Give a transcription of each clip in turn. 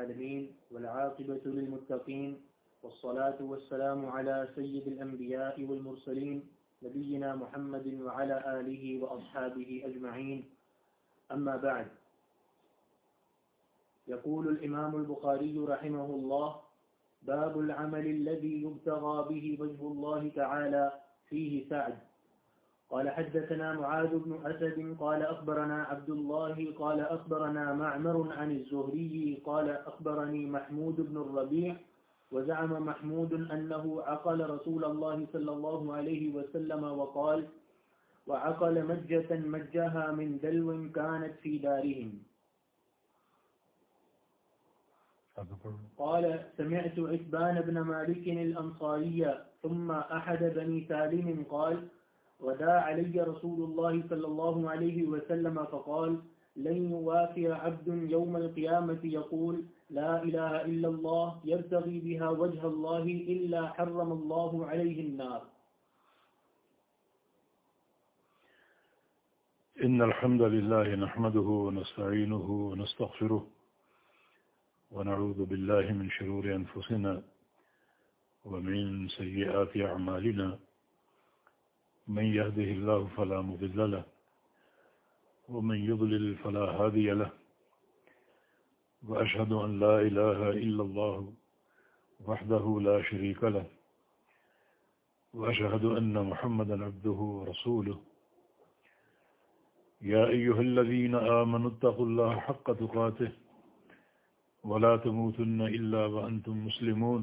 العالمين والعاقبة للمتقين والصلاة والسلام على سيد الأنبياء والمرسلين نبينا محمد وعلى آله وأصحابه أجمعين. أما بعد، يقول الإمام البخاري رحمه الله باب العمل الذي يبتغى به وجه الله تعالى فيه سعد. قال حدثنا معاذ بن أسد قال أخبرنا عبد الله قال أخبرنا معمر عن الزهري قال أخبرني محمود بن الربيع وزعم محمود أنه عقل رسول الله صلى الله عليه وسلم وقال وعقل مجة مجها من دلو كانت في دارهم. قال سمعت عتبان بن مالك الأنصاري ثم أحد بني سالم قال وداع علي رسول الله صلى الله عليه وسلم فقال، لن يوافي عبد يوم القيامة يقول، لا إله إلا الله، يبتغي بها وجه الله إلا حرم الله عليه النار. إن الحمد لله نحمده ونستعينه ونستغفره ونعوذ بالله من شرور أنفسنا ومن سيئات أعمالنا من يهده الله فلا مضل له، ومن يضلل فلا هادي له. وأشهد أن لا إله إلا الله وحده لا شريك له، وأشهد أن محمدا عبده ورسوله. يا أيها الذين آمنوا اتقوا الله حق تقاته، ولا تموتن إلا وأنتم مسلمون.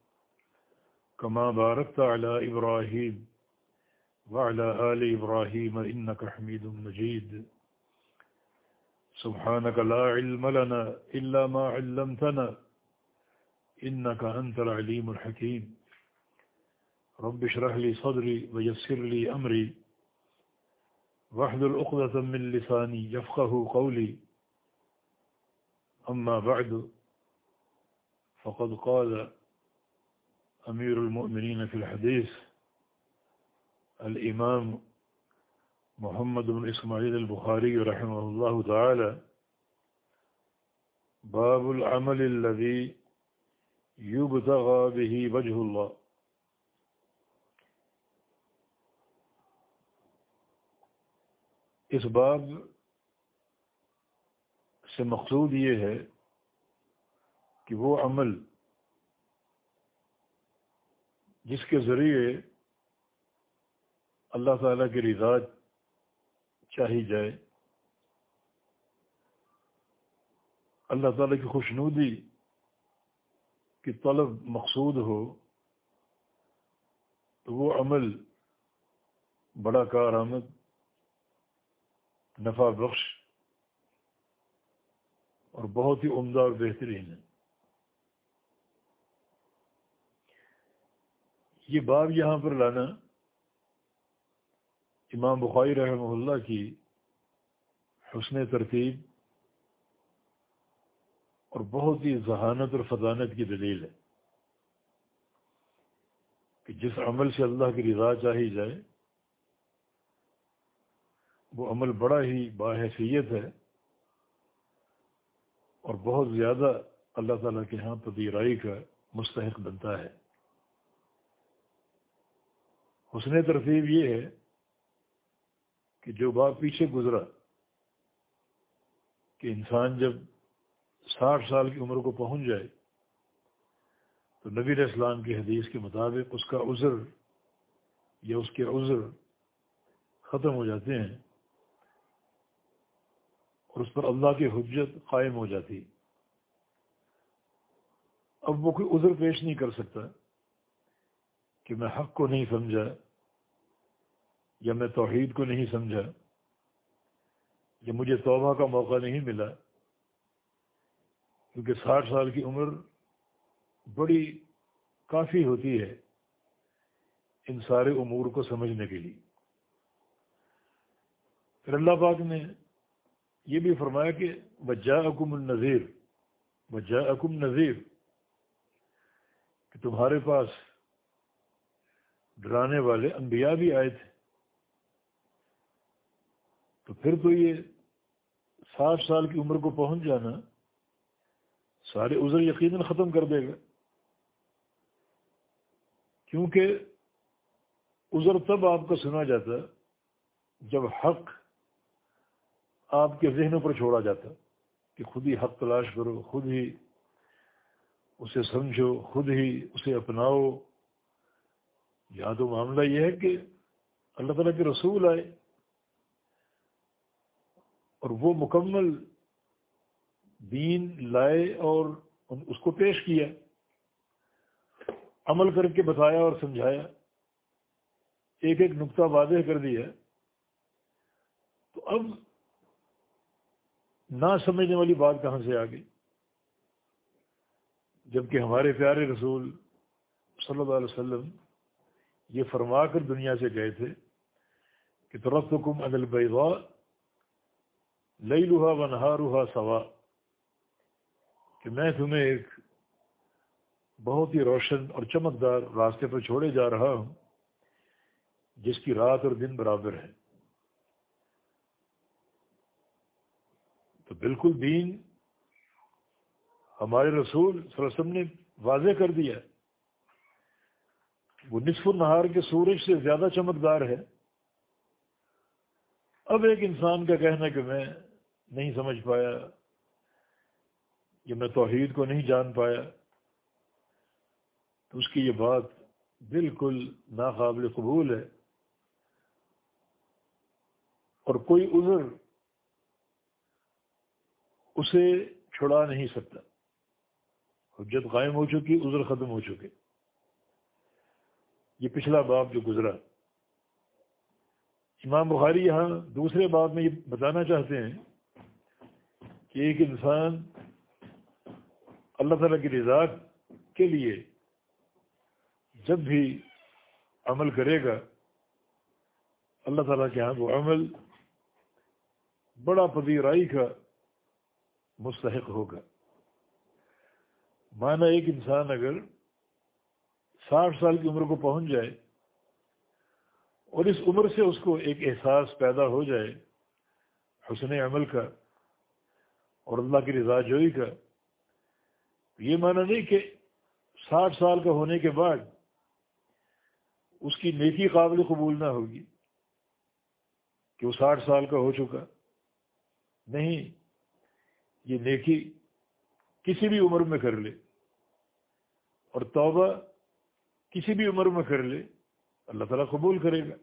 كما باركت على إبراهيم وعلى آل إبراهيم إنك حميد مجيد. سبحانك لا علم لنا إلا ما علمتنا إنك أنت العليم الحكيم. رب اشرح لي صدري ويسر لي أمري. واحلل عقدة من لساني يفقه قولي. أما بعد، فقد قال أمير المؤمنين في الحديث، الإمام محمد بن إسماعيل البخاري رحمه الله تعالى، باب العمل الذي يبتغى به وجه الله. اس باب سے مقصود یہ ہے کہ وہ عمل جس کے ذریعے اللہ تعالیٰ کی رضا چاہی جائے، اللہ تعالیٰ کی خوشنودی کی طلب مقصود ہو، تو وہ عمل بڑا کارآمد نفع بخش اور بہت ہی عمدہ اور بہترین ہے۔ یہ باب یہاں پر لانا امام بخاری رحمہ اللہ کی حسن ترتیب اور بہت ہی ذہانت اور فضانت کی دلیل ہے کہ جس عمل سے اللہ کی رضا چاہی جائے، وہ عمل بڑا ہی باحثیت ہے اور بہت زیادہ اللہ تعالیٰ کے ہاں پذیرائی کا مستحق بنتا ہے۔ حسن ترتیب یہ ہے کہ جو بات پیچھے گزرا، کہ انسان جب ساٹھ سال کی عمر کو پہنچ جائے، تو نبی علیہ السلام کی حدیث کے مطابق اس کا عذر یا اس کے عذر ختم ہو جاتے ہیں اور اس پر اللہ کی حجت قائم ہو جاتی۔ اب وہ کوئی عذر پیش نہیں کر سکتا۔ کہ میں حق کو نہیں سمجھا یا میں توحید کو نہیں سمجھا، یا مجھے توبہ کا موقع نہیں ملا، کیونکہ ساٹھ سال کی عمر بڑی کافی ہوتی ہے ان سارے امور کو سمجھنے کے لیے۔ پھر اللہ پاک نے یہ بھی فرمایا کہ بجا اکم النظیر بجا اکم نذیر، کہ تمہارے پاس ڈرانے والے انبیاء بھی آئے تھے۔ تو پھر تو یہ ساٹھ سال کی عمر کو پہنچ جانا سارے عذر یقیناً ختم کر دے گا۔ کیونکہ عذر تب آپ کو سنا جاتا جب حق آپ کے ذہنوں پر چھوڑا جاتا کہ خود ہی حق تلاش کرو، خود ہی اسے سمجھو، خود ہی اسے اپناؤ۔ یا تو معاملہ یہ ہے کہ اللہ تعالیٰ کے رسول آئے اور وہ مکمل دین لائے اور اس کو پیش کیا، عمل کر کے بتایا اور سمجھایا۔ ایک ایک نقطہ واضح کر دیا۔ تو اب نہ سمجھنے والی بات کہاں سے آ گئی جبکہ ہمارے پیارے رسول صلی اللہ علیہ وسلم یہ فرما کر دنیا سے گئے تھے کہ ترقم حکم عدل لئی لوہا و نہا روحا سوا، کہ میں تمہیں ایک بہت ہی روشن اور چمکدار راستے پر چھوڑے جا رہا ہوں، جس کی رات اور دن برابر ہے۔ تو بالکل دین ہمارے رسول صلی اللہ علیہ وسلم نے واضح کر دیا۔ وہ نصف النہار کے سورج سے زیادہ چمکدار ہے۔ اب ایک انسان کا کہنا کہ میں نہیں سمجھ پایا، یا میں توحید کو نہیں جان پایا، تو اس کی یہ بات بالکل ناقابل قبول ہے۔ اور کوئی عذر اسے چھڑا نہیں سکتا۔ حجت قائم ہو چکی، عذر ختم ہو چکے۔ یہ پچھلا باب جو گزرا۔ امام بخاری یہاں دوسرے باب میں یہ بتانا چاہتے ہیں کہ ایک انسان اللہ تعالیٰ کی رضا کے لیے جب بھی عمل کرے گا، اللہ تعالیٰ کے ہاں وہ عمل بڑا پذیرائی کا مستحق ہوگا۔ مانا ایک انسان اگر ساٹھ سال کی عمر کو پہنچ جائے اور اس عمر سے اس کو ایک احساس پیدا ہو جائے، حسن عمل کا اور اللہ کی رضا جوئی کا، یہ مانا نہیں کہ ساٹھ سال کا ہونے کے بعد اس کی نیکی قابل قبول نہ ہوگی کہ وہ ساٹھ سال کا ہو چکا۔ نہیں، یہ نیکی کسی بھی عمر میں کر لے اور توبہ کسی بھی عمر میں کر لے، اللہ تعالیٰ قبول کرے گا۔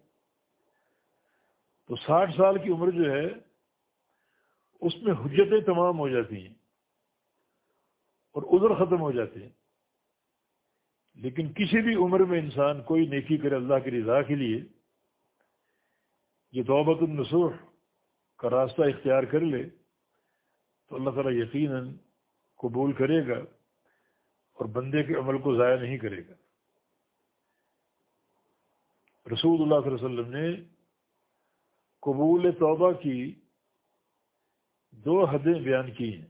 تو ساٹھ سال کی عمر جو ہے، اس میں حجتیں تمام ہو جاتی ہیں اور عذر ختم ہو جاتے ہیں۔ لیکن کسی بھی عمر میں انسان کوئی نیکی کرے اللہ کی رضا کے لیے، یہ توبت النسوح کا راستہ اختیار کر لے، تو اللہ تعالیٰ یقیناً قبول کرے گا اور بندے کے عمل کو ضائع نہیں کرے گا۔ رسول اللہ صلی اللہ علیہ وسلم نے قبول توبہ کی، دو حدیں بیان کی ہیں۔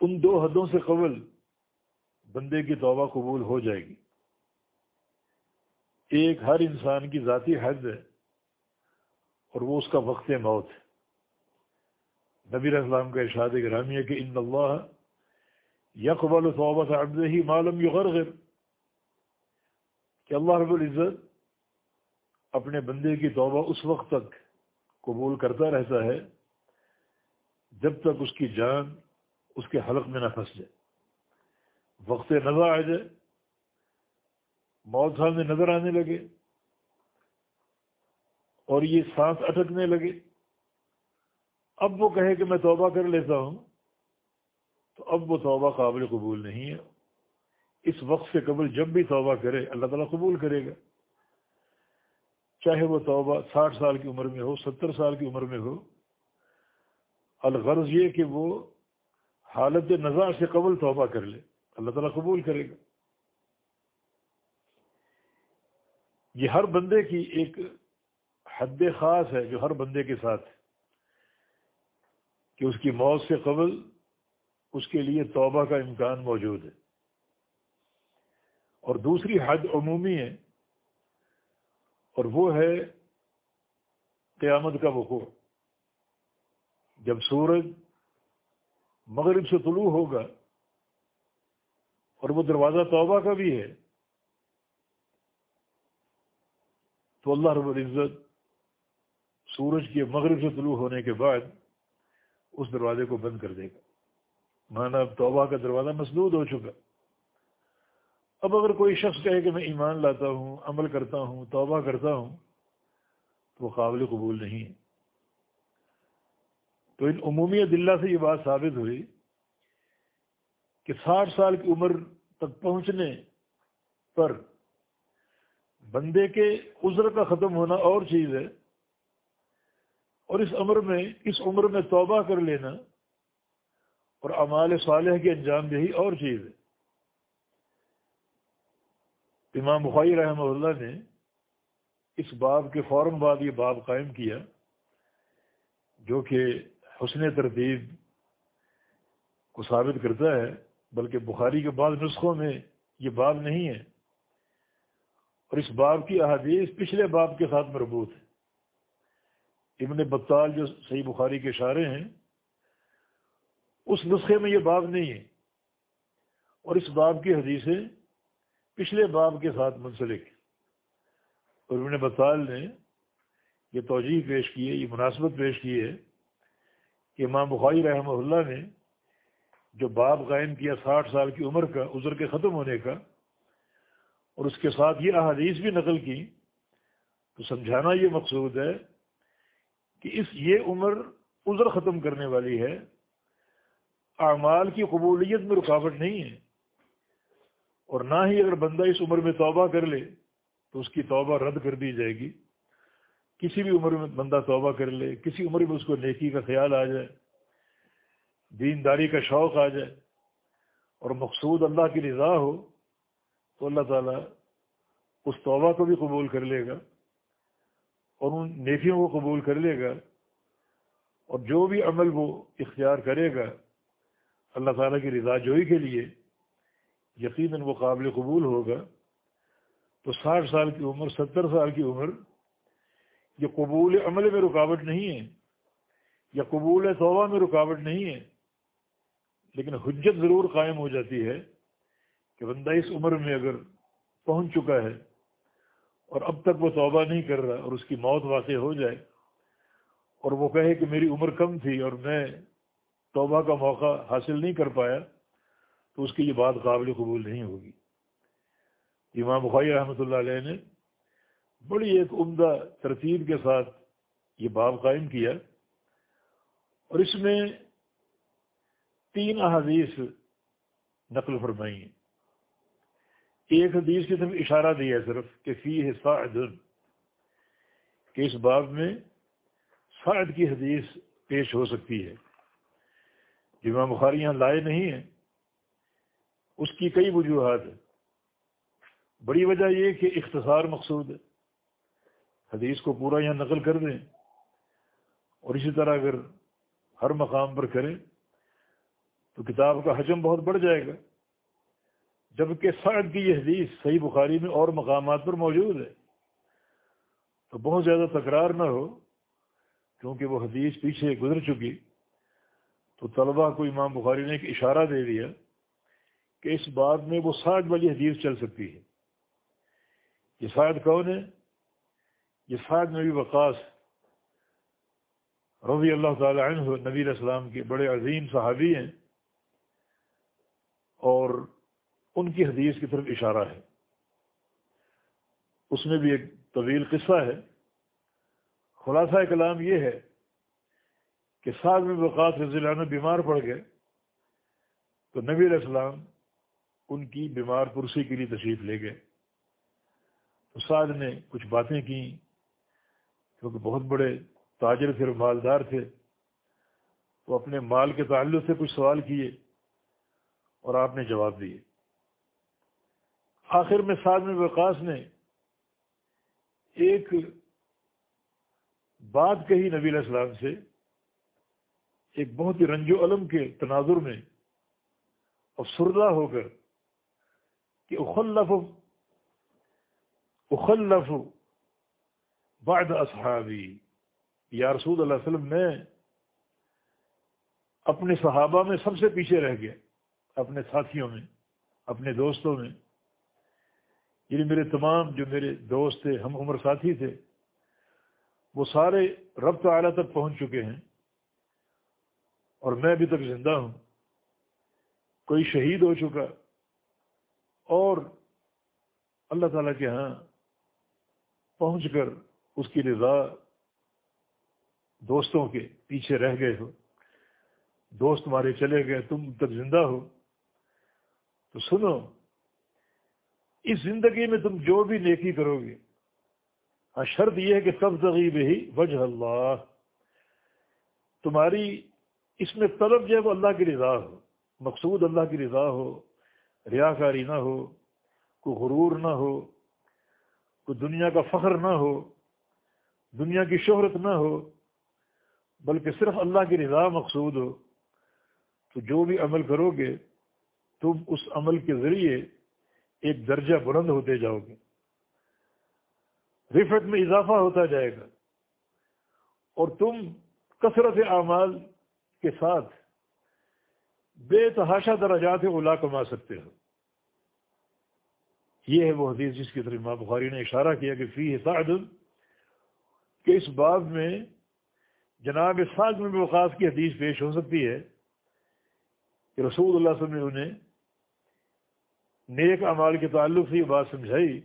ان دو حدوں سے قبل بندے کی توبہ قبول ہو جائے گی۔ ایک ہر انسان کی ذاتی حد ہے اور وہ اس کا وقت موت ہے۔ نبی اسلام کا ارشاد گرامی ہے کہ ان اللہ یقبل صوبت عبد ہی معلوم یغرغر۔ کہ اللہ رب العزت اپنے بندے کی توبہ اس وقت تک قبول کرتا رہتا ہے، جب تک اس کی جان اس کے حلق میں نہ پھنس جائے۔ وقت نظر آ جائے، موت سامنے نظر آنے لگے اور یہ سانس اٹکنے لگے۔ اب وہ کہے کہ میں توبہ کر لیتا ہوں، تو اب وہ توبہ قابل قبول نہیں ہے۔ اس وقت سے قبل جب بھی توبہ کرے، اللہ تعالیٰ قبول کرے گا۔ چاہے وہ توبہ ساٹھ سال کی عمر میں ہو، ستر سال کی عمر میں ہو۔ الغرض یہ کہ وہ حالت نظار سے قبل توبہ کر لے۔ اللہ تعالیٰ قبول کرے گا۔ یہ ہر بندے کی ایک حد خاص ہے، جو ہر بندے کے ساتھ ہے۔ کہ اس کی موت سے قبل اس کے لیے توبہ کا امکان موجود ہے۔ اور دوسری حد عمومی ہے، اور وہ ہے قیامت کا وقوع۔ جب سورج مغرب سے طلوع ہوگا، اور وہ دروازہ توبہ کا بھی ہے، تو اللہ رب العزت سورج کے مغرب سے طلوع ہونے کے بعد اس دروازے کو بند کر دے گا۔ مانا اب توبہ کا دروازہ مسدود ہو چکا۔ اب اگر کوئی شخص کہے کہ میں ایمان لاتا ہوں، عمل کرتا ہوں، توبہ کرتا ہوں، تو وہ قابل قبول نہیں ہے۔ تو ان عمومی دلہ سے یہ بات ثابت ہوئی کہ ساٹھ سال کی عمر تک پہنچنے پر بندے کے عذر کا ختم ہونا اور چیز ہے۔ اور اس عمر میں، اس عمر میں توبہ کر لینا اور امال صالح کی انجام دہی اور چیز ہے۔ امام بخاری رحمہ اللہ نے اس باب کے فوراً بعد یہ باب قائم کیا، جو کہ حسن ترتیب کو ثابت کرتا ہے، بلکہ بخاری کے بعض نسخوں میں یہ باب نہیں ہے۔ اور اس باب کی احادیث پچھلے باب کے ساتھ مربوط ہے ابن بطال جو صحیح بخاری کے اشارے ہیں، اس نسخے میں یہ باب نہیں ہے۔ اور اس باب کی حدیثیں پچھلے باب کے ساتھ منسلک اور ابن بطال نے یہ توجہ پیش کی ہے، یہ مناسبت پیش کی ہے کہ امام بخاری رحمہ اللہ نے جو باب قائم کیا ساٹھ سال کی عمر کا، عذر کے ختم ہونے کا، اور اس کے ساتھ یہ احادیث بھی نقل کی، تو سمجھانا یہ مقصود ہے کہ اس یہ عمر عذر ختم کرنے والی ہے، اعمال کی قبولیت میں رکاوٹ نہیں ہے۔ اور نہ ہی اگر بندہ اس عمر میں توبہ کر لے تو اس کی توبہ رد کر دی جائے گی۔ کسی بھی عمر میں بندہ توبہ کر لے، کسی عمر میں اس کو نیکی کا خیال آ جائے، دینداری کا شوق آ جائے اور مقصود اللہ کی رضا ہو، تو اللہ تعالیٰ اس توبہ کو بھی قبول کر لے گا اور ان نیکیوں کو قبول کر لے گا اور جو بھی عمل وہ اختیار کرے گا، اللہ تعالیٰ کی رضا جوئی کے لیے یقیناً وہ قابل قبول ہوگا تو ساٹھ سال کی عمر، ستر سال کی عمر یہ قبول عمل میں رکاوٹ نہیں ہے، یا قبول توبہ میں رکاوٹ نہیں ہے، لیکن حجت ضرور قائم ہو جاتی ہے کہ بندہ اس عمر میں اگر پہنچ چکا ہے اور اب تک وہ توبہ نہیں کر رہا اور اس کی موت واقع ہو جائے اور وہ کہے کہ میری عمر کم تھی اور میں توبہ کا موقع حاصل نہیں کر پایا تو اس کی یہ بات قابل قبول نہیں ہوگی۔ امام بخاری رحمۃ اللہ علیہ نے بڑی ایک عمدہ ترتیب کے ساتھ یہ باب قائم کیا اور اس میں تین احادیث نقل فرمائی ہیں۔ ایک حدیث کی طرف اشارہ دیا ہے صرف کہ فی ہے سعد، کہ اس باب میں سعد کی حدیث پیش ہو سکتی ہے۔ جمع بخاری یہاں لائے نہیں ہیں اس کی کئی وجوہات ہیں۔ بڑی وجہ یہ کہ اختصار مقصود ہے۔ حدیث کو پورا یہاں نقل کر دیں۔ اور اسی طرح اگر ہر مقام پر کریں تو کتاب کا حجم بہت بڑھ جائے گا۔ جبکہ سعد کی یہ حدیث صحیح بخاری میں اور مقامات پر موجود ہے۔ تو بہت زیادہ تکرار نہ ہو، کیونکہ وہ حدیث پیچھے گزر چکی۔ تو طلبہ کو امام بخاری نے ایک اشارہ دے دیا۔ کہ اس بات میں وہ سعد والی حدیث چل سکتی ہے۔ یہ سعد کون ہے؟ یہ سعد نبی وقاص رضی اللہ تعالی عنہ نبی السلام کے بڑے عظیم صحابی ہیں اور ان کی حدیث کی طرف اشارہ ہے۔ اس میں بھی ایک طویل قصہ ہے۔ خلاصہ کلام یہ ہے کہ سعد میں وقات رضی اللہ عنہ بیمار پڑ گئے تو نبی علیہ السلام ان کی بیمار پرسی کے لیے تشریف لے گئے۔ تو سعد نے کچھ باتیں کی کیونکہ بہت بڑے تاجر تھے اور مالدار تھے، تو اپنے مال کے تعلق سے کچھ سوال کیے اور آپ نے جواب دیے۔ آخر میں سعد میں وقاص نے ایک بات کہی نبی علیہ السلام سے، ایک بہت ہی رنج و علم کے تناظر میں اور سردہ ہو کر کہ اخلف اخلف بعد اصحابی۔ یا رسول اللہ علیہ وسلم میں اپنے صحابہ میں سب سے پیچھے رہ گیا، اپنے ساتھیوں میں، اپنے دوستوں میں۔ یعنی میرے تمام جو میرے دوست تھے، ہم عمر ساتھی تھے، وہ سارے رب اعلیٰ تک پہنچ چکے ہیں۔ اور میں ابھی تک زندہ ہوں۔ کوئی شہید ہو چکا اور اللہ تعالیٰ کے ہاں پہنچ کر اس کی رضا دوستوں کے پیچھے رہ گئے ہو۔ دوست تمہارے چلے گئے، تم تک زندہ ہو۔ تو سنو، اس زندگی میں تم جو بھی نیکی کرو گے ہاں شرط یہ ہے کہ تب تغیب ہی وجہ اللہ۔ تمہاری اس میں طلب جو ہے وہ اللہ کی رضا ہو، مقصود اللہ کی رضا ہو۔ ریا کاری نہ ہو، کوئی غرور نہ ہو، کوئی دنیا کا فخر نہ ہو، دنیا کی شہرت نہ ہو، بلکہ صرف اللہ کی رضا مقصود ہو، تو جو بھی عمل کرو گے، تم اس عمل کے ذریعے ایک درجہ بلند ہوتے جاؤ گے۔ رفت میں اضافہ ہوتا جائے گا۔ اور تم کثرت اعمال کے ساتھ بے تحاشا درجات اولا کما سکتے ہو۔ یہ ہے وہ حدیث جس کی طرف ماں بخاری نے اشارہ کیا کہ فی حساد کہ اس باب میں جناب سعد میں وقاص کی حدیث پیش ہو سکتی ہے کہ رسول اللہ صلی اللہ علیہ وسلم نے نیک امال کے تعلق سے یہ بات سمجھائی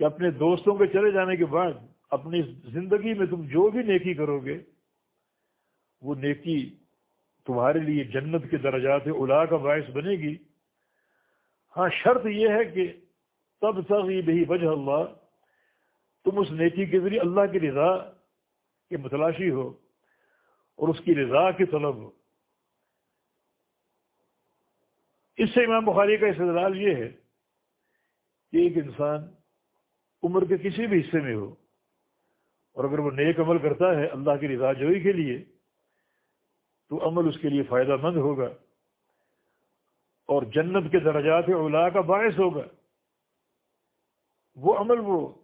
کہ اپنے دوستوں کے چلے جانے کے بعد اپنی زندگی میں تم جو بھی نیکی کرو گے، وہ نیکی تمہارے لیے جنت کے درجات الا کا باعث بنے گی۔ ہاں شرط یہ ہے کہ تب تک یہ بہی وجہ اللہ، تم اس نیکی کے ذریعے اللہ کی رضا کے متلاشی ہو اور اس کی رضا کی طلب ہو۔ اس سے امام بخاری کا استدلال یہ ہے کہ ایک انسان عمر کے کسی بھی حصے میں ہو اور اگر وہ نیک عمل کرتا ہے اللہ کی رضا جوئی کے لیے تو عمل اس کے لیے فائدہ مند ہوگا۔ اور جنت کے درجات اولا کا باعث ہوگا۔ وہ عمل وہ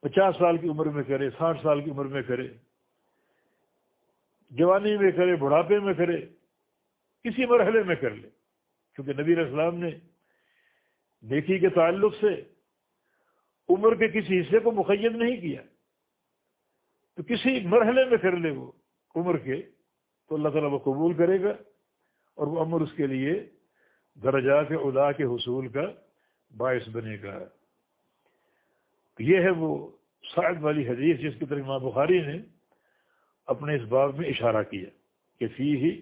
پچاس سال کی عمر میں کرے، ساٹھ سال کی عمر میں کرے، جوانی میں کرے، بڑھاپے میں کرے، کسی مرحلے میں کر لے۔ کیونکہ نبی اسلام نے نیکی کے تعلق سے عمر کے کسی حصے کو مقید نہیں کیا۔ تو کسی مرحلے میں کر لے وہ۔ عمر کے، تو اللہ تعالیٰ وہ قبول کرے گا اور وہ عمر اس کے لیے درجات ادا کے حصول کا باعث بنے گا۔ یہ ہے وہ سعد والی حدیث جس کی طرح بخاری نے اپنے اس باب میں اشارہ کیا کہ فی ہی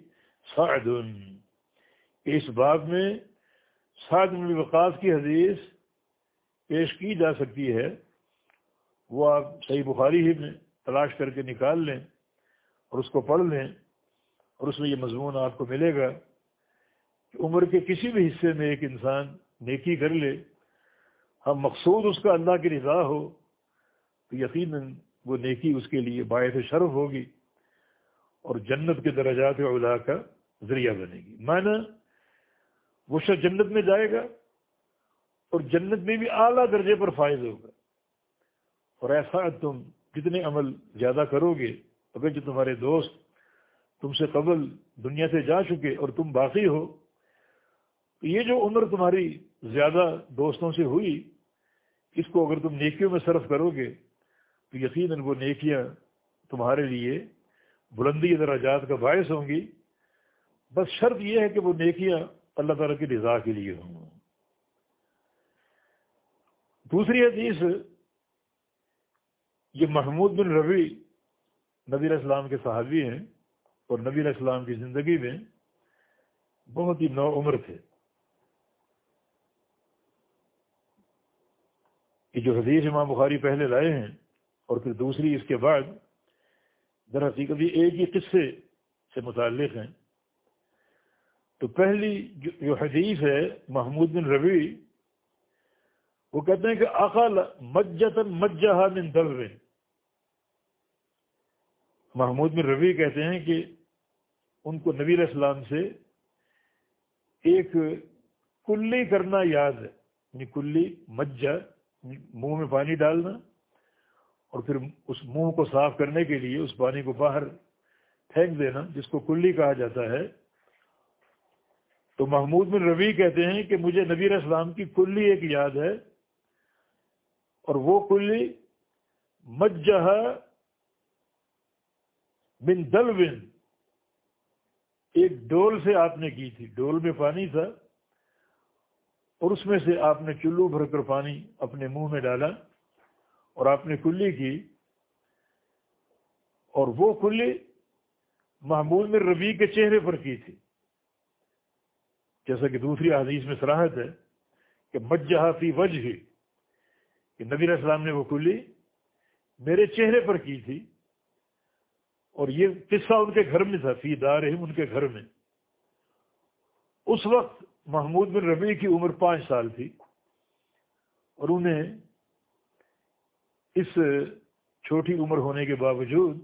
سعد۔ اس باب میں سعد وقاص کی حدیث پیش کی جا سکتی ہے۔ وہ آپ صحیح بخاری ہی میں تلاش کر کے نکال لیں۔ اور اس کو پڑھ لیں اور اس میں یہ مضمون آپ کو ملے گا کہ عمر کے کسی بھی حصے میں ایک انسان نیکی کر لے، ہم مقصود اس کا اللہ کی رضا ہو، تو یقیناً وہ نیکی اس کے لیے باعث شرف ہوگی اور جنت کے درجات اولا کا ذریعہ بنے گی۔ معنی وہ شخص جنت میں جائے گا اور جنت میں بھی اعلیٰ درجے پر فائز ہوگا۔ اور ایسا تم جتنے عمل زیادہ کرو گے اگر جو تمہارے دوست تم سے قبل دنیا سے جا چکے اور تم باقی ہو، تو یہ جو عمر تمہاری زیادہ دوستوں سے ہوئی، اس کو اگر تم نیکیوں میں صرف کرو گے، تو یقیناً وہ نیکیاں تمہارے لیے بلندی درجات کا باعث ہوں گی۔ بس شرط یہ ہے کہ وہ نیکیاں اللہ تعالیٰ کی رضا کے لیے ہوں۔ دوسری حدیث، یہ محمود بن روی نبی علیہ السلام کے صحابی ہیں اور نبی علیہ السلام کی زندگی میں بہت ہی نو عمر تھے۔ یہ جو حدیث امام بخاری پہلے لائے ہیں اور پھر دوسری اس کے بعد در حقیقت یہ ایک ہی قصے سے متعلق ہیں۔ تو پہلی جو حدیث ہے محمود بن روی وہ کہتے ہیں کہ عقل مجتن مجہ من دل محمود بن روی کہتے ہیں کہ ان کو نبی علیہ السلام سے ایک کلی کرنا یاد ہے یعنی کلی مجہ یعنی منہ میں پانی ڈالنا اور پھر اس منہ کو صاف کرنے کے لیے اس پانی کو باہر پھینک دینا، جس کو کلی کہا جاتا ہے۔ تو محمود بن روی کہتے ہیں کہ مجھے نبی علیہ السلام کی کلی ایک یاد ہے اور وہ کلی مجہ بن دل بن ایک ڈول سے آپ نے کی تھی۔ ڈول میں پانی تھا۔ اور اس میں سے آپ نے چلو بھر کر پانی اپنے منہ میں ڈالا۔ اور آپ نے کلی کی۔ اور وہ کلی محمود میں ربی کے چہرے پر کی تھی۔ جیسا کہ دوسری حدیث میں سراہد ہے کہ مجہ فی وجہ ہی کہ نبی علیہ السلام نے وہ کلی میرے چہرے پر کی تھی۔ اور یہ قصہ ان کے گھر میں تھا، فی دار ان کے گھر میں۔ اس وقت محمود بن ربیع کی عمر پانچ سال تھی اور انہیں اس چھوٹی عمر ہونے کے باوجود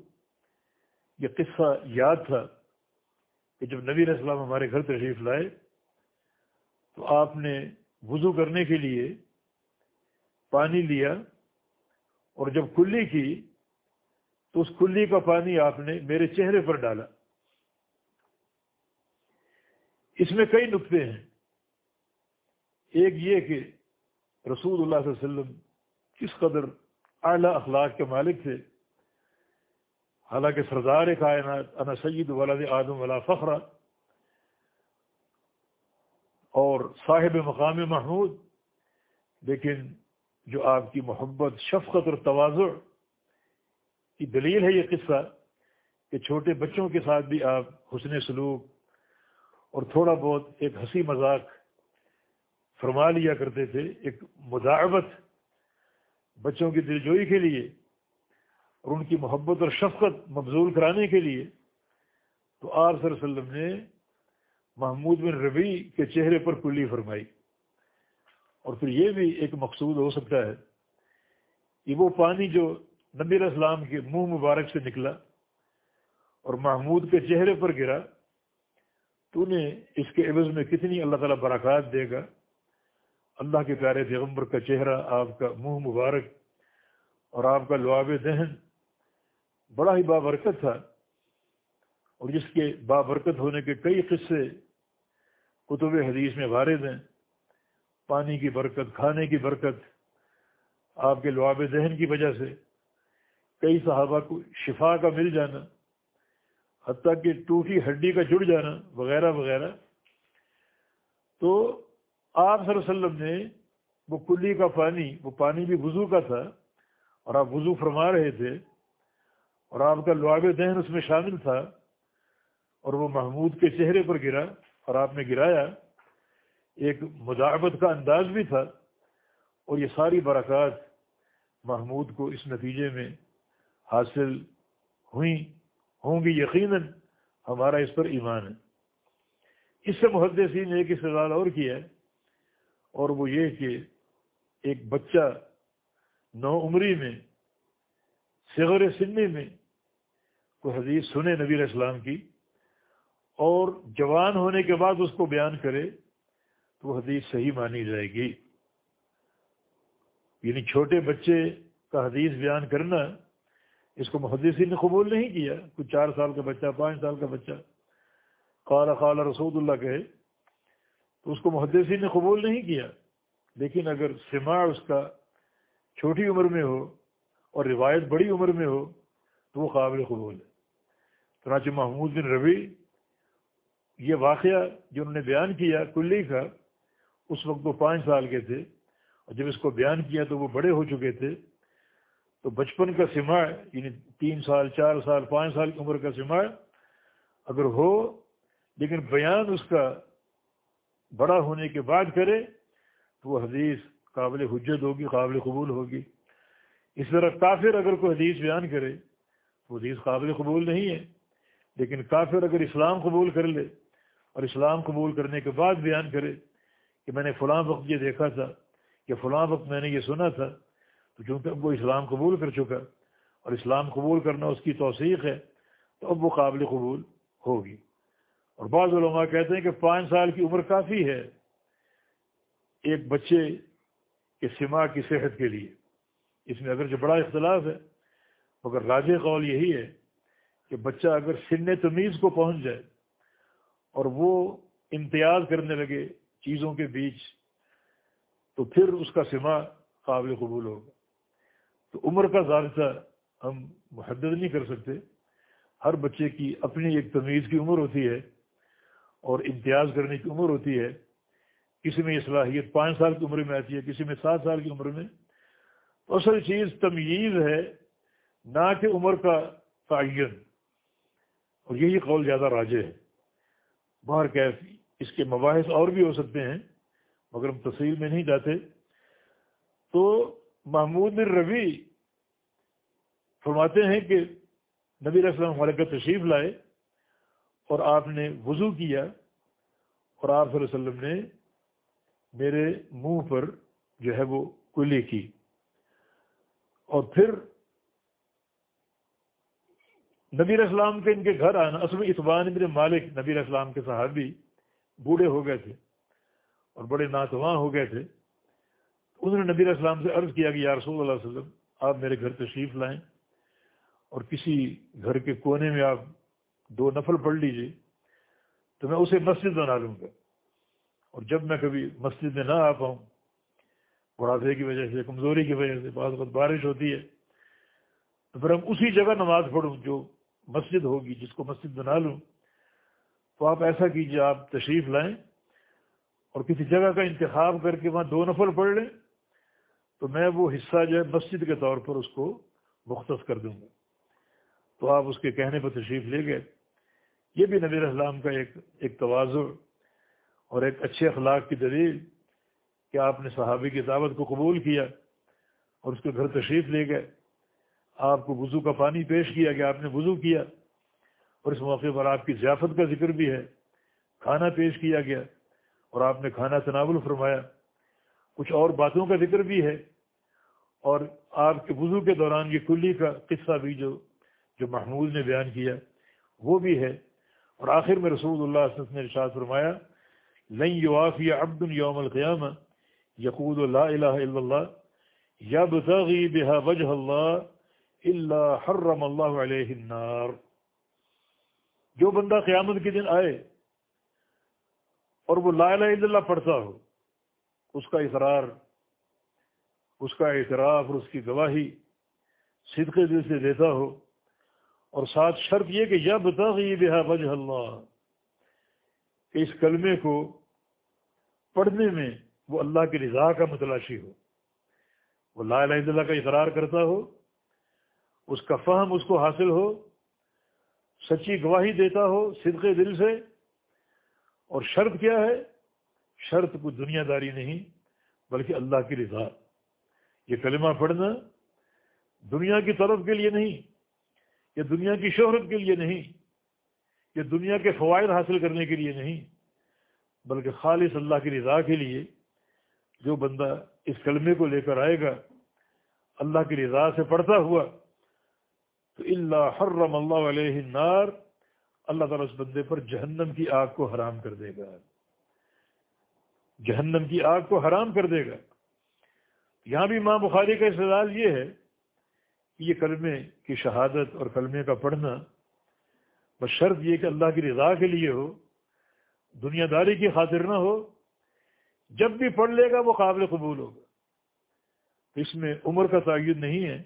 یہ قصہ یاد تھا کہ جب نبی علیہ السلام ہمارے گھر تشریف لائے تو آپ نے وضو کرنے کے لیے پانی لیا اور جب کلی کی تو اس کلی کا پانی آپ نے میرے چہرے پر ڈالا۔ اس میں کئی نقطے ہیں۔ ایک یہ کہ رسول اللہ صلی اللہ علیہ وسلم کس قدر اعلیٰ اخلاق کے مالک تھے۔ حالانکہ سردار کائنات، انا سید ولاد آدم ولا فخرہ اور صاحب مقام محمود، لیکن جو آپ کی محبت، شفقت اور توازر کی دلیل ہے یہ قصہ کہ چھوٹے بچوں کے ساتھ بھی آپ حسن سلوک اور تھوڑا بہت ایک ہنسی مذاق فرما لیا کرتے تھے، ایک مداعبت بچوں کی دلجوئی کے لیے اور ان کی محبت اور شفقت مبزول کرانے کے لیے تو آپ صلی اللہ علیہ وسلم نے محمود بن ربی کے چہرے پر کلی فرمائی۔ اور پھر یہ بھی ایک مقصود ہو سکتا ہے کہ وہ پانی جو نبی علیہ السلام کے منہ مبارک سے نکلا اور محمود کے چہرے پر گرا۔ تو نے اس کے عوض میں کتنی اللہ تعالیٰ برکات دے گا۔ اللہ کے پیارے پیغمبر کا چہرہ، آپ کا منہ مبارک اور آپ کا لعاب دہن بڑا ہی بابرکت تھا۔ اور جس کے بابرکت ہونے کے کئی قصے کتب حدیث میں وارد ہیں۔ پانی کی برکت، کھانے کی برکت، آپ کے لعاب ذہن کی وجہ سے۔ کئی صحابہ کو شفا کا مل جانا، حتیٰ کہ ٹوٹی ہڈی کا جڑ جانا، وغیرہ وغیرہ۔ تو آپ صلی اللہ علیہ وسلم نے وہ کلی کا پانی، وہ پانی بھی وضو کا تھا اور آپ وضو فرما رہے تھے اور آپ کا لعاب دہن اس میں شامل تھا اور وہ محمود کے چہرے پر گرا اور آپ نے گرایا۔ ایک مداعبت کا انداز بھی تھا اور یہ ساری برکات محمود کو اس نتیجے میں حاصل ہوئی ہوں گی یقیناً ہمارا اس پر ایمان ہے۔ اس سے محدثین نے ایک استعمال اور کیا ہے، اور وہ یہ کہ ایک بچہ نو عمری میں، صغر سننے میں کوئی حدیث سنے نبی علیہ السلام کی اور جوان ہونے کے بعد اس کو بیان کرے، تو وہ حدیث صحیح مانی جائے گی۔ یعنی چھوٹے بچے کا حدیث بیان کرنا اس کو محدثی نے قبول نہیں کیا۔ کچھ چار سال کا بچہ، پانچ سال کا بچہ۔ قال قال رسول اللہ کہے، تو اس کو محدثی نے قبول نہیں کیا۔ لیکن اگر سماع اس کا چھوٹی عمر میں ہو اور روایت بڑی عمر میں ہو، تو وہ قابل قبول ہے۔ چنانچہ محمود بن ربی یہ واقعہ جو انہوں نے بیان کیا، کلی کا، اس وقت وہ پانچ سال کے تھے۔ اور جب اس کو بیان کیا تو وہ بڑے ہو چکے تھے۔ تو بچپن کا سماع یعنی تین سال، چار سال، پانچ سال کی عمر کا سماع اگر ہو، لیکن بیان اس کا بڑا ہونے کے بعد کرے، تو وہ حدیث قابل حجت ہوگی، قابل قبول ہوگی۔ اس طرح کافر اگر کوئی حدیث بیان کرے، تو حدیث قابل قبول نہیں ہے۔ لیکن کافر اگر اسلام قبول کر لے اور اسلام قبول کرنے کے بعد بیان کرے کہ میں نے فلاں وقت یہ دیکھا تھا کہ فلاں وقت میں نے یہ سنا تھا تو چونکہ اب وہ اسلام قبول کر چکا اور اسلام قبول کرنا اس کی توثیق ہے، تو اب وہ قابل قبول ہوگی۔ اور بعض علماء کہتے ہیں کہ پانچ سال کی عمر کافی ہے ایک بچے کے سما کی صحت کے لیے۔ اس میں اگر جو بڑا اختلاف ہے، مگر راج قول یہی ہے کہ بچہ اگر سن تمیز کو پہنچ جائے اور وہ امتیاز کرنے لگے چیزوں کے بیچ، تو پھر اس کا سما قابل قبول ہوگا۔ تو عمر کا ضابطہ ہم محدد نہیں کر سکتے۔ ہر بچے کی اپنی ایک تمیز کی عمر ہوتی ہے اور امتیاز کرنے کی عمر ہوتی ہے۔ کسی میں یہ صلاحیت پانچ سال کی عمر میں آتی ہے، کسی میں سات سال کی عمر میں۔ تو اصل چیز تمیز ہے، نہ کہ عمر کا تعین۔ اور یہی قول زیادہ راجے ہے۔ باہر کیف اس کے مباحث اور بھی ہو سکتے ہیں، مگر ہم تفصیل میں نہیں جاتے۔ تو محمود بن روی فرماتے ہیں کہ نبی السلام ہمارے گھر تشریف لائے اور آپ نے وضو کیا اور آپ صلی اللہ علیہ وسلم نے میرے منہ پر جو ہے وہ کلی کی اور پھر نبی علیہ السلام کے ان کے گھر آنا، اصل میں اطبان میرے مالک نبی علیہ السلام کے صحابی بوڑھے ہو گئے تھے اور بڑے ناتواں ہو گئے تھے۔ انہوں نے نبی علیہ السلام سے عرض کیا کہ یا رسول اللہ علیہ وسلم، آپ میرے گھر تشریف لائیں اور کسی گھر کے کونے میں آپ دو نفل پڑھ لیجیے تو میں اسے مسجد بنا لوں گا۔ اور جب میں کبھی مسجد میں نہ آ پاؤں، بڑھاپے کی وجہ سے، کمزوری کی وجہ سے، بعض وقت بارش ہوتی ہے، تو پھر ہم اسی جگہ نماز پڑھوں جو مسجد ہوگی، جس کو مسجد بنا لوں۔ تو آپ ایسا کیجیے آپ تشریف لائیں اور کسی جگہ کا انتخاب کر کے وہاں دو نفل پڑھ لیں۔ تو میں وہ حصہ جو ہے مسجد کے طور پر اس کو مختص کر دوں گا۔ تو آپ اس کے کہنے پر تشریف لے گئے۔ یہ بھی نبی اسلام کا ایک ایک توازر اور ایک اچھے اخلاق کی دلیل کہ آپ نے صحابی کی دعوت کو قبول کیا اور اس کے گھر تشریف لے گئے۔ آپ کو وضو کا پانی پیش کیا کہ آپ نے وضو کیا اور اس موقع پر آپ کی ضیافت کا ذکر بھی ہے۔ کھانا پیش کیا گیا اور آپ نے کھانا تناول فرمایا۔ کچھ اور باتوں کا ذکر بھی ہے۔ اور آپ کے وضو کے دوران یہ کلی کا قصہ بھی جو جو محمود نے بیان کیا، وہ بھی ہے۔ اور آخر میں رسول اللہ صلی اللہ علیہ وسلم نے ارشاد فرمایا، لن یوافی عبد یوم القیامہ یقود اللہ الہ الا اللہ یا بتغی بہا وجہ اللہ اللہ حرم اللہ علیہ النار۔ جو بندہ قیامت کے دن آئے اور وہ لا الہ الا اللہ پڑھتا ہو اس کا اقرار، اس کا اعتراف اور اس کی گواہی صدقے دل سے دیتا ہو۔ اور ساتھ شرط یہ کہ جب بہا وجہ اللہ، کہ اس کلمے کو پڑھنے میں وہ اللہ کی رضا کا متلاشی ہو۔ وہ لا الہ الا اللہ کا اقرار کرتا ہو، اس کا فہم، اس کو حاصل ہو، سچی گواہی دیتا ہو صدقے دل سے۔ اور شرط کیا ہے؟ شرط کو دنیا داری نہیں، بلکہ اللہ کی رضا۔ یہ کلمہ پڑھنا دنیا کی طرف کے لیے نہیں، یہ دنیا کی شہرت کے لیے نہیں، یہ دنیا کے فوائد حاصل کرنے کے لیے نہیں، بلکہ خالص اللہ کی رضا کے لیے۔ جو بندہ اس کلمے کو لے کر آئے گا، اللہ کی رضا سے پڑھتا ہوا، تو اللہ حرم اللہ علیہ النار، اللہ تعالیٰ اس بندے پر جہنم کی آگ کو حرام کر دے گا۔ جہنم کی آگ کو حرام کر دے گا۔ یہاں بھی ماں بخاری کا استدال یہ ہے کہ یہ کلمے کی شہادت اور کلمے کا پڑھنا بس شرط یہ کہ اللہ کی رضا کے لیے ہو، دنیا داری کی خاطر نہ ہو، جب بھی پڑھ لے گا وہ قابل قبول ہوگا۔ اس میں عمر کا تعین نہیں ہے۔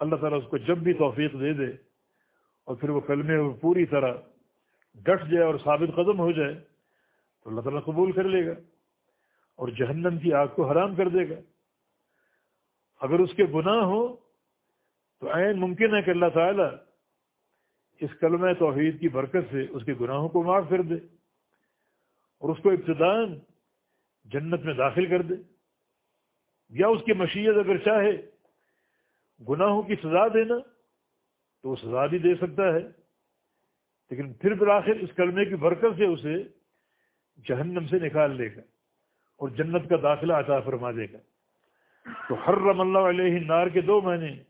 اللہ تعالیٰ اس کو جب بھی توفیق دے دے اور پھر وہ کلمے پوری طرح ڈٹ جائے اور ثابت قدم ہو جائے۔ تو اللہ تعالیٰ قبول کر لے گا اور جہنم کی آگ کو حرام کر دے گا۔ اگر اس کے گناہ ہو تو عین ممکن ہے کہ اللہ تعالیٰ اس کلمہ توحید کی برکت سے اس کے گناہوں کو معاف کر دے اور اس کو ابتدان جنت میں داخل کر دے۔ یا اس کی مشیت اگر چاہے گناہوں کی سزا دینا تو وہ سزا بھی دے سکتا ہے۔ لیکن پھر بالآخر اس کلمے کی برکت سے اسے جہنم سے نکال لے گا اور جنت کا داخلہ عطا فرما دے گا۔ تو حرم اللہ علیہ نار کے دو معنی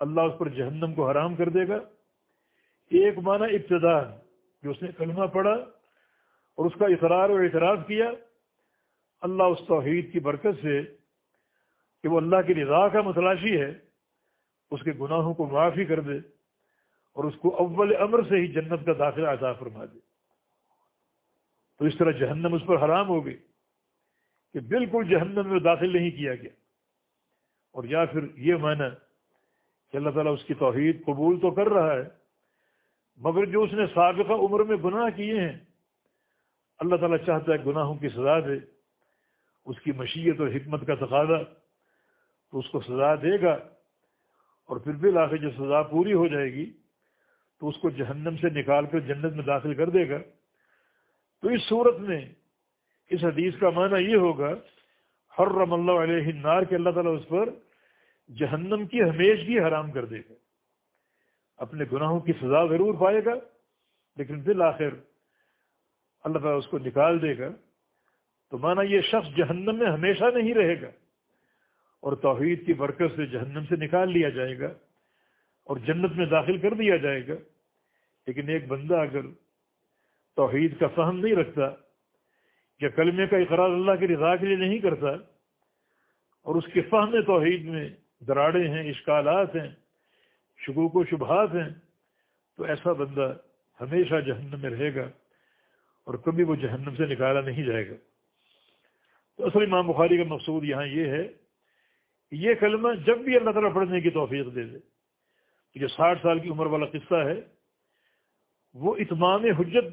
اللہ اس پر جہنم کو حرام کر دے گا۔ ایک معنی ابتدا جو اس نے کلمہ پڑھا اور اس کا اقرار اور اعتراض کیا۔ اللہ اس توحید کی برکت سے کہ وہ اللہ کی رضا کا متلاشی ہے، اس کے گناہوں کو معافی کر دے اور اس کو اول امر سے ہی جنت کا داخلہ عطا فرما دے۔ تو اس طرح جہنم اس پر حرام ہو گئی کہ بالکل جہنم میں داخل نہیں کیا گیا۔ اور یا پھر یہ معنی کہ اللہ تعالیٰ اس کی توحید قبول تو کر رہا ہے، مگر جو اس نے سابقہ عمر میں گناہ کیے ہیں، اللہ تعالیٰ چاہتا ہے گناہوں کی سزا دے، اس کی مشیت اور حکمت کا تقاضا تو اس کو سزا دے گا، اور پھر بھی لاکھ جو سزا پوری ہو جائے گی تو اس کو جہنم سے نکال کر جنت میں داخل کر دے گا۔ تو اس صورت میں اس حدیث کا معنی یہ ہوگا، حرم اللہ علیہ نار کے اللہ تعالیٰ اس پر جہنم کی ہمیشگی حرام کر دے گا۔ اپنے گناہوں کی سزا ضرور پائے گا، لیکن بالآخر اللہ تعالیٰ اس کو نکال دے گا۔ تو مانا یہ شخص جہنم میں ہمیشہ نہیں رہے گا اور توحید کی برکت سے جہنم سے نکال لیا جائے گا اور جنت میں داخل کر دیا جائے گا۔ لیکن ایک بندہ اگر توحید کا فہم نہیں رکھتا، یا کلمے کا اقرار اللہ کی رضا کے لیے نہیں کرتا، اور اس کے فہم توحید میں دراڑے ہیں، اشکالات ہیں، شکوک و شبہات ہیں، تو ایسا بندہ ہمیشہ جہنم میں رہے گا اور کبھی وہ جہنم سے نکالا نہیں جائے گا۔ تو اصل امام بخاری کا مقصود یہاں یہ ہے کہ یہ کلمہ جب بھی اللہ تعالیٰ پڑھنے کی توفیق دے دے جو ساٹھ سال کی عمر والا قصہ ہے، وہ اتمام حجت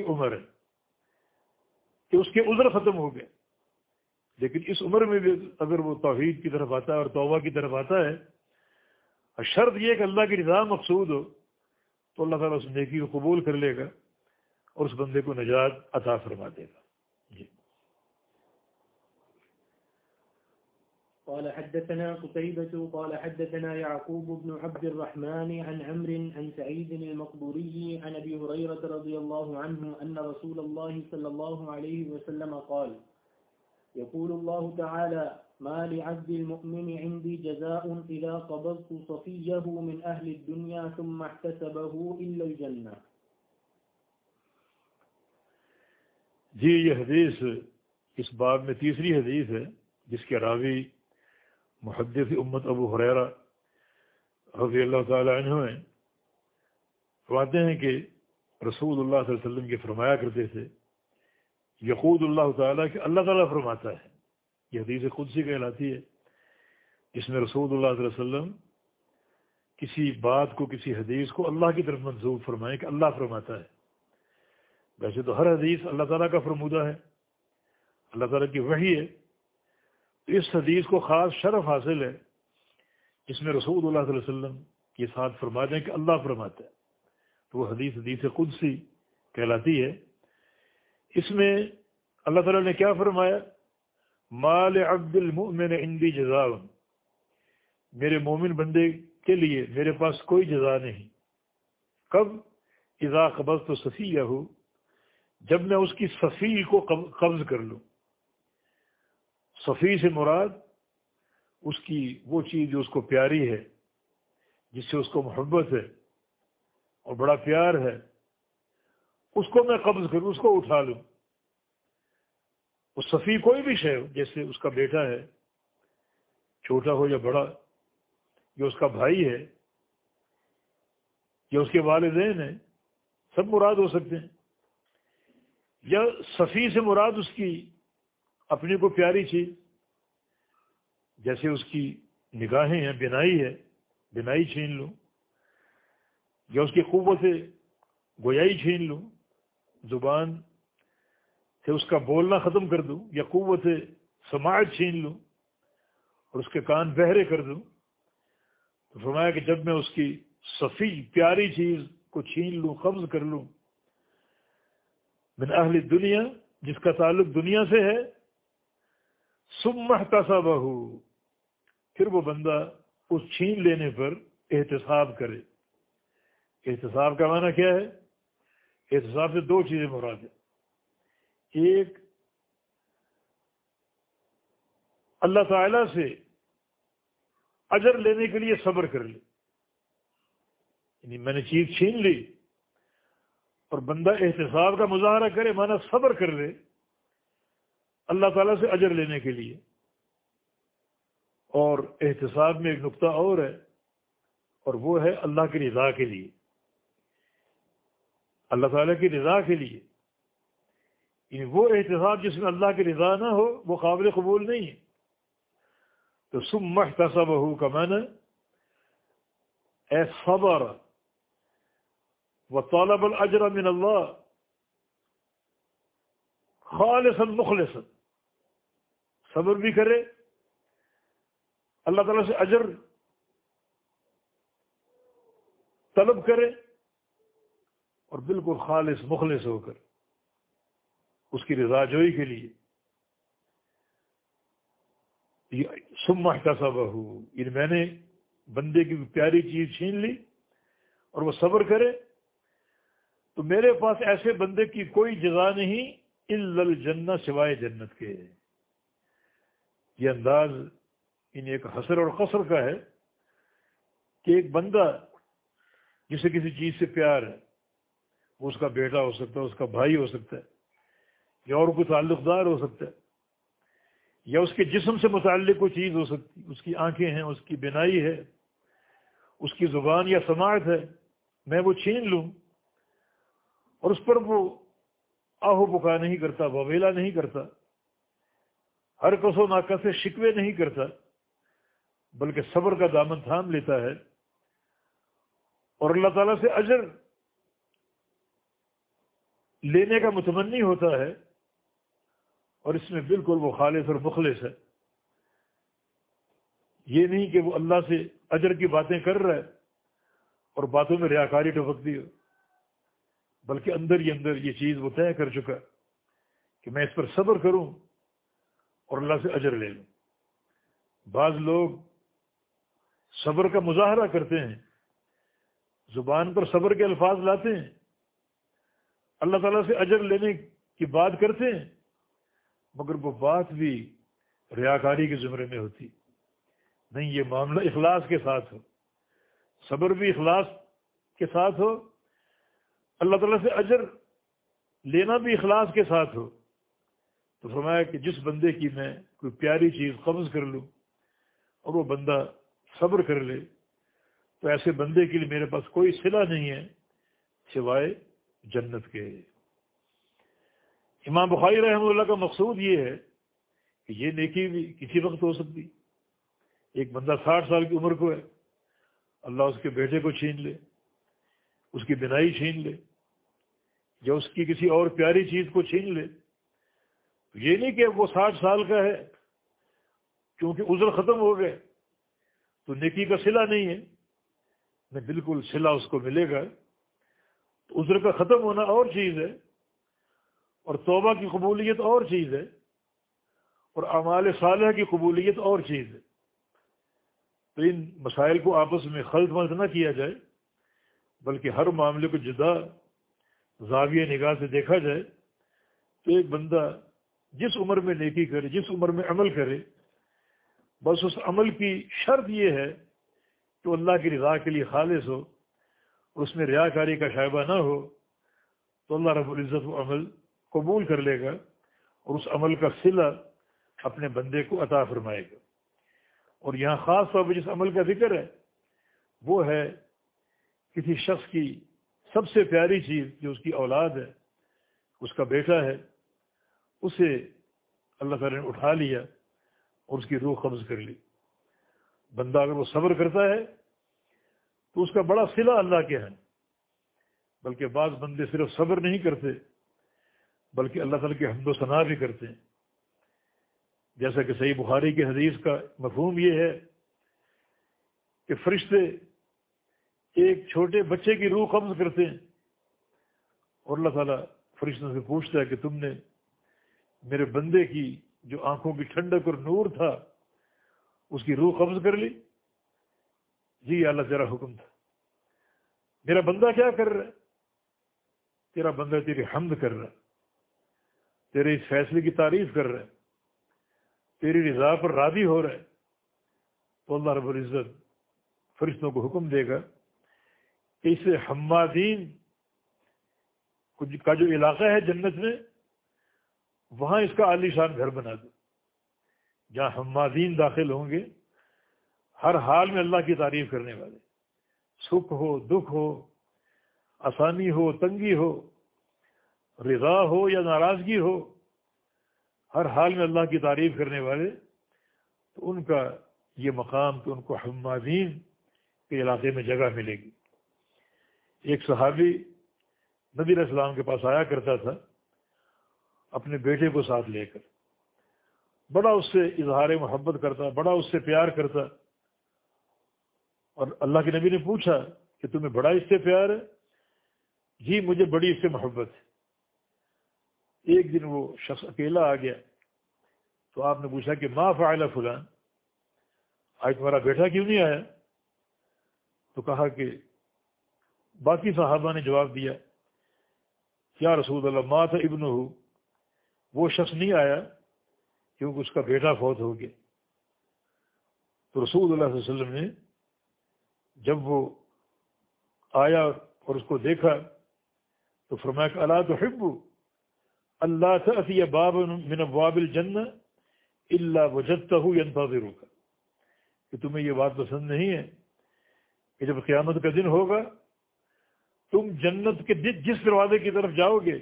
کی عمر ہے کہ اس کے عذر ختم ہو گئے لیکن اس عمر میں بھی اگر وہ توحید کی طرف آتا ہے اور توبہ کی طرف آتا ہے، اور شرط یہ کہ اللہ کی رضا مقصود ہو، تو اللہ تعالیٰ اس نیکی کو قبول کر لے گا اور اس بندے کو نجات عطا فرما دے گا جی قال حدثنا قتيبة، قال حدثنا يعقوب بن عبد الرحمن عن عمرو عن سعيد المقبوري عن أبي هريرة رضي الله عنه أن رسول الله صلى الله عليه وسلم قال يقول الله تعالى ما لعبد المؤمن عندي جزاء إذا قبضت صفيه من أهل الدنيا ثم احتسبه إلا الجنة. جی یہ حدیث اس باب میں تیسری حدیث ہے جس کے راوی محدث امت ابو حریرہ رضی اللہ تعالی عنہ ہیں، فرماتے ہیں کہ رسول اللہ صلی اللہ علیہ وسلم کے فرمایا کرتے تھے، یقود اللہ تعالیٰ کہ اللہ تعالیٰ فرماتا ہے، یہ حدیث خود سی کہلاتی ہے۔ جس میں رسول اللہ صلی اللہ علیہ وسلم کسی بات کو، کسی حدیث کو اللہ کی طرف منظور فرمائیں کہ اللہ فرماتا ہے۔ ویسے تو ہر حدیث اللہ تعالیٰ کا فرمودہ ہے، اللہ تعالیٰ کی وحی ہے۔ اس حدیث کو خاص شرف حاصل ہے جس میں رسول اللہ صلی اللہ علیہ وسلم کے ساتھ فرما دیں کہ اللہ فرماتا ہے۔ تو وہ حدیث حدیث قدسی کہلاتی ہے۔ اس میں اللہ تعالیٰ نے کیا فرمایا؟ مال عبد المؤمن عندی جزا میرے مومن بندے کے لیے میرے پاس کوئی جزا نہیں۔ کب؟ اذا قبض تو صفیہ۔ ہو جب میں اس کی صفی کو قبض کر لوں۔ صفی سے مراد اس کی وہ چیز جو اس کو پیاری ہے، جس سے اس کو محبت ہے اور بڑا پیار ہے، اس کو میں قبض کروں، اس کو اٹھا لوں۔ وہ صفی کوئی بھی شے جیسے اس کا بیٹا ہے، چھوٹا ہو یا بڑا، یا اس کا بھائی ہے، یا اس کے والدین ہیں، سب مراد ہو سکتے ہیں۔ یا صفی سے مراد اس کی اپنے کو پیاری چیز۔ جیسے اس کی نگاہیں ہیں بنائی ہے بنائی چھین لوں۔ یا اس کی قوت سے گویائی چھین لوں۔ زبان سے اس کا بولنا ختم کر دوں۔ یا قوت سماعت چھین لوں۔ اور اس کے کان بہرے کر دوں۔ تو فرمایا کہ جب میں اس کی صفی، پیاری چیز کو چھین لوں، قبض کر لوں۔ من اہل دنیا، جس کا تعلق دنیا سے ہے سمح سا بہو پھر وہ بندہ اس چھین لینے پر احتساب کرے۔ احتساب کا معنی کیا ہے؟ احتساب سے دو چیزیں مراد ہیں۔ ایک، اللہ تعالی سے اجر لینے کے لیے صبر کر لے۔ یعنی میں نے چیز چھین لی اور بندہ احتساب کا مظاہرہ کرے مانا صبر کر لے۔ اللہ تعالیٰ سے اجر لینے کے لیے۔ اور احتساب میں ایک نقطہ اور ہے، اور وہ ہے اللہ کی رضا کے لیے۔ اللہ تعالیٰ کی رضا کے لیے۔ یعنی وہ احتساب جس میں اللہ کی رضا نہ ہو، وہ قابل قبول نہیں ہے۔ تو سم محتصب ہو کا میں نے اے صبر و طالب الجر من اللہ خالص مخلص صبر بھی کرے۔ اللہ تعالیٰ سے اجر طلب کرے اور بالکل خالص مخلص ہو کر اس کی رضا جوئی کے لیے۔ سما کا سب ہوں یعنی میں نے بندے کی پیاری چیز چھین لی اور وہ صبر کرے۔ تو میرے پاس ایسے بندے کی کوئی جزا نہیں الجنت سوائے جنت کے۔ یہ انداز ان ایک حسر اور قصر کا ہے کہ ایک بندہ جسے کسی چیز سے پیار ہے، وہ اس کا بیٹا ہو سکتا ہے، اس کا بھائی ہو سکتا ہے، یا اور کوئی تعلق دار ہو سکتا ہے، یا اس کے جسم سے متعلق کوئی چیز ہو سکتی، اس کی آنکھیں ہیں، اس کی بینائی ہے، اس کی زبان یا سماعت ہے، میں وہ چھین لوں اور اس پر وہ آہو بکا نہیں کرتا، وویلا نہیں کرتا۔ ہر کس و ناکس سے شکوے نہیں کرتا، بلکہ صبر کا دامن تھام لیتا ہے۔ اور اللہ تعالیٰ سے اجر لینے کا متمنی ہوتا ہے۔ اور اس میں بالکل وہ خالص اور مخلص ہے۔ یہ نہیں کہ وہ اللہ سے اجر کی باتیں کر رہا ہے اور باتوں میں ریاکاری ٹپکتی ہو، بلکہ اندر ہی اندر یہ چیز وہ طے کر چکا کہ میں اس پر صبر کروں۔ اور اللہ سے اجر لے لوں بعض لوگ صبر کا مظاہرہ کرتے ہیں، زبان پر صبر کے الفاظ لاتے ہیں، اللہ تعالیٰ سے اجر لینے کی بات کرتے ہیں، مگر وہ بات بھی ریاکاری کے زمرے میں ہوتی۔ نہیں، یہ معاملہ اخلاص کے ساتھ ہو۔ صبر بھی اخلاص کے ساتھ ہو۔ اللہ تعالیٰ سے اجر لینا بھی اخلاص کے ساتھ ہو۔ تو فرمایا کہ جس بندے کی میں کوئی پیاری چیز قبض کر لوں اور وہ بندہ صبر کر لے، تو ایسے بندے کے لیے میرے پاس کوئی صلہ نہیں ہے سوائے جنت کے۔ امام بخاری رحمۃ اللہ کا مقصود یہ ہے کہ یہ نیکی بھی کسی وقت ہو سکتی۔ ایک بندہ ساٹھ سال کی عمر کو ہے، اللہ اس کے بیٹے کو چھین لے، اس کی بنائی چھین لے، یا اس کی کسی اور پیاری چیز کو چھین لے یہ نہیں کہ وہ ساٹھ سال کا ہے، کیونکہ عذر ختم ہو گئے۔ تو نیکی کا سلا نہیں ہے۔ میں بالکل سلا اس کو ملے گا۔ تو عذر کا ختم ہونا اور چیز ہے۔ اور توبہ کی قبولیت اور چیز ہے۔ اور اعمال صالح کی قبولیت اور چیز ہے۔ تو ان مسائل کو آپس میں خلط ملط نہ کیا جائے، بلکہ ہر معاملے کو جدا زاویہ نگاہ سے دیکھا جائے۔ تو ایک بندہ جس عمر میں نیکی کرے، جس عمر میں عمل کرے، بس اس عمل کی شرط یہ ہے کہ اللہ کی رضا کے لیے خالص ہو، اس میں ریاکاری کا شائبہ نہ ہو، تو اللہ رب العزت و عمل قبول کر لے گا اور اس عمل کا صلہ اپنے بندے کو عطا فرمائے گا۔ اور یہاں خاص طور پہ جس عمل کا ذکر ہے، وہ ہے کسی شخص کی سب سے پیاری چیز جو اس کی اولاد ہے، اس کا بیٹا ہے اسے اللہ تعالیٰ نے اٹھا لیا اور اس کی روح قبض کر لی۔ بندہ اگر وہ صبر کرتا ہے تو اس کا بڑا صلہ اللہ کے ہیں۔ بلکہ بعض بندے صرف صبر نہیں کرتے، بلکہ اللہ تعالیٰ کے حمد و ثناء بھی کرتے ہیں۔ جیسا کہ صحیح بخاری کی حدیث کا مفہوم یہ ہے کہ فرشتے ایک چھوٹے بچے کی روح قبض کرتے ہیں اور اللہ تعالیٰ فرشتوں سے پوچھتا ہے کہ تم نے میرے بندے کی جو آنکھوں کی ٹھنڈک اور نور تھا، اس کی روح قبض کر لی۔ جی اللہ، تیرا حکم تھا۔ میرا بندہ کیا کر رہا ہے؟ تیرا بندہ تیری حمد کر رہا تیرے اس فیصلے کی تعریف کر رہا ہے۔ تیری رضا پر راضی ہو رہا ہے۔ تو اللہ رب العزت فرشتوں کو حکم دے گا کہ اسے حمادین کا جو علاقہ ہے جنت میں وہاں اس کا عالی شان گھر بنا دو۔ جہاں حمادین داخل ہوں گے، ہر حال میں اللہ کی تعریف کرنے والے۔ سکھ ہو، دکھ ہو، آسانی ہو، تنگی ہو، رضا ہو یا ناراضگی ہو، ہر حال میں اللہ کی تعریف کرنے والے، تو ان کا یہ مقام، تو ان کو حمادین کے علاقے میں جگہ ملے گی۔ ایک صحابی نبی علیہ السلام کے پاس آیا کرتا تھا۔ اپنے بیٹے کو ساتھ لے کر۔ بڑا اس سے اظہار محبت کرتا، بڑا اس سے پیار کرتا۔ اور اللہ کے نبی نے پوچھا کہ تمہیں بڑا اس سے پیار ہے؟ جی مجھے بڑی اس سے محبت ہے۔ ایک دن وہ شخص اکیلا آ گیا۔ تو آپ نے پوچھا کہ ماں فعلہ فلان؟ آج تمہارا بیٹا کیوں نہیں آیا؟ تو کہا کہ باقی صحابہ نے جواب دیا کیا رسول اللہ ماں تھا ابن ہو وہ شخص نہیں آیا کیونکہ اس کا بیٹا فوت ہو گیا۔ تو رسول اللہ صلی اللہ علیہ وسلم نے جب وہ آیا اور اس کو دیکھا تو فرمایا کہ اللہ تو حب اللہ تھی باب من ابواب الجن اللہ وجدتا ہوں ینتظر کا کہ تمہیں یہ بات پسند نہیں ہے کہ جب قیامت کا دن ہوگا تم جنت کے جس دروازے کی طرف جاؤ گے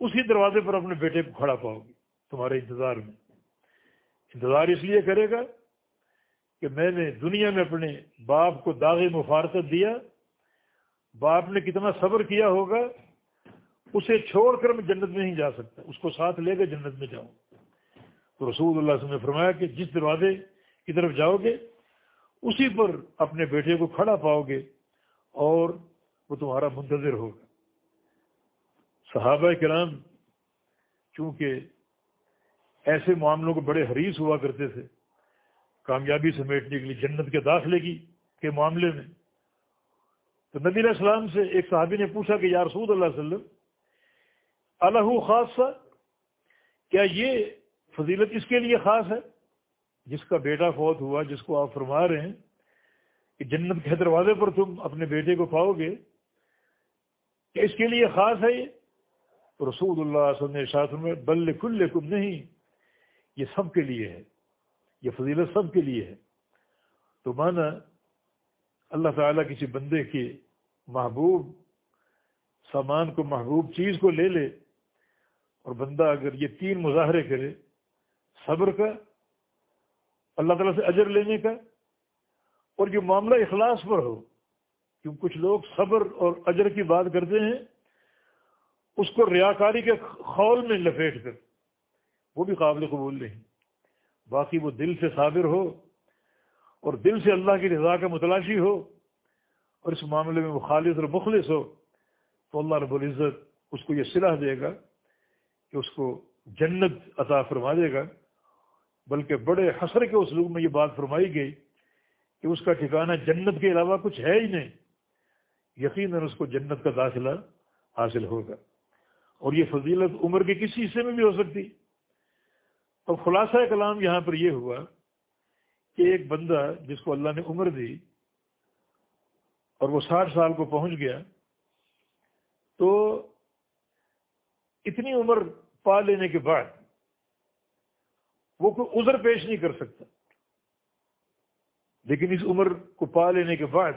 اسی دروازے پر اپنے بیٹے کو کھڑا پاؤ گے تمہارے انتظار میں۔ انتظار اس لیے کرے گا کہ میں نے دنیا میں اپنے باپ کو داغ مفارکت دیا، باپ نے کتنا صبر کیا ہوگا، اسے چھوڑ کر میں جنت میں نہیں جا سکتا، اس کو ساتھ لے کر جنت میں جاؤں۔ تو رسول اللہ وسلم نے فرمایا کہ جس دروازے کی طرف جاؤ گے، اسی پر اپنے بیٹے کو کھڑا پاؤ گے اور وہ تمہارا منتظر ہوگا۔ صحابہ کرام چونکہ ایسے معاملوں کو بڑے حریص ہوا کرتے تھے، کامیابی سمیٹنے کے لیے جنت کے داخلے کی، کے معاملے میں۔ تو نبی علیہ السلام سے ایک صحابی نے پوچھا کہ یا رسول اللہ علیہ وسلم الح خاص کیا یہ فضیلت اس کے لیے خاص ہے؟ جس کا بیٹا فوت ہوا، جس کو آپ فرما رہے ہیں کہ جنت کے دروازے پر تم اپنے بیٹے کو پاؤ گے کہ اس کے لیے خاص ہے یہ؟ تو رسول اللہ صلی اللہ علیہ وسلم میں بل کل کم نہیں، یہ سب کے لیے ہے، یہ فضیلت سب کے لیے ہے۔ تو مانا اللہ تعالیٰ کسی بندے کے محبوب، سامان کو محبوب چیز کو لے لے اور بندہ اگر یہ تین مظاہرے کرے، صبر کا، اللہ تعالیٰ سے اجر لینے کا، اور یہ معاملہ اخلاص پر ہو کیوں کچھ لوگ صبر اور اجر کی بات کرتے ہیں اس کو ریاکاری کے خول میں لپیٹ کر۔ وہ بھی قابل قبول نہیں۔ باقی وہ دل سے صابر ہو اور دل سے اللہ کی رضا کا متلاشی ہو اور اس معاملے میں مخالص اور مخلص ہو، تو اللہ رب العزت اس کو یہ صلاح دے گا کہ اس کو جنت عطا فرما دے گا۔ بلکہ بڑے حسر کے اسلوب میں یہ بات فرمائی گئی کہ اس کا ٹھکانہ جنت کے علاوہ کچھ ہے ہی نہیں۔ یقیناً اس کو جنت کا داخلہ حاصل ہوگا۔ اور یہ فضیلت عمر کے کسی حصے میں بھی ہو سکتی۔ اور خلاصہ کلام یہاں پر یہ ہوا کہ ایک بندہ جس کو اللہ نے عمر دی اور وہ ساٹھ سال کو پہنچ گیا، تو اتنی عمر پا لینے کے بعد وہ کوئی عذر پیش نہیں کر سکتا۔ لیکن اس عمر کو پا لینے کے بعد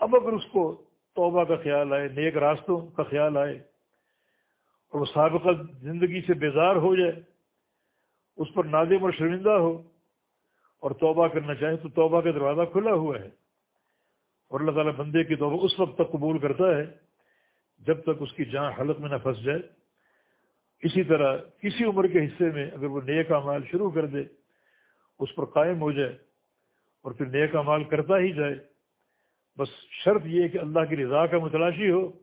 اب اگر اس کو توبہ کا خیال آئے، نیک راستوں کا خیال آئے اور وہ سابقہ زندگی سے بیزار ہو جائے، اس پر نادم اور شرمندہ ہو اور توبہ کرنا چاہے تو توبہ کا دروازہ کھلا ہوا ہے۔ اور اللہ تعالیٰ بندے کی توبہ اس وقت تک قبول کرتا ہے جب تک اس کی جان حلق میں نہ پھنس جائے۔ اسی طرح کسی عمر کے حصے میں اگر وہ نیک مال شروع کر دے، اس پر قائم ہو جائے اور پھر نیک مال کرتا ہی جائے، بس شرط یہ کہ اللہ کی رضا کا متلاشی ہو۔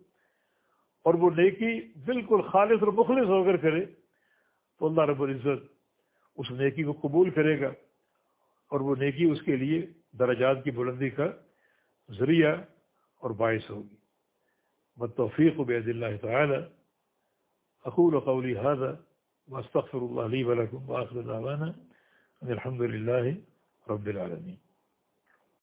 اور وہ نیکی بالکل خالص اور مخلص ہو کر کرے تو اللہ رب العزت اس نیکی کو قبول کرے گا اور وہ نیکی اس کے لیے درجات کی بلندی کا ذریعہ اور باعث ہوگی۔ بتوفیق بید اللہ تعالی۔ اقول قولی هذا واستغفر الله لي ولكم واخر دعوانا الحمد لله رب العالمين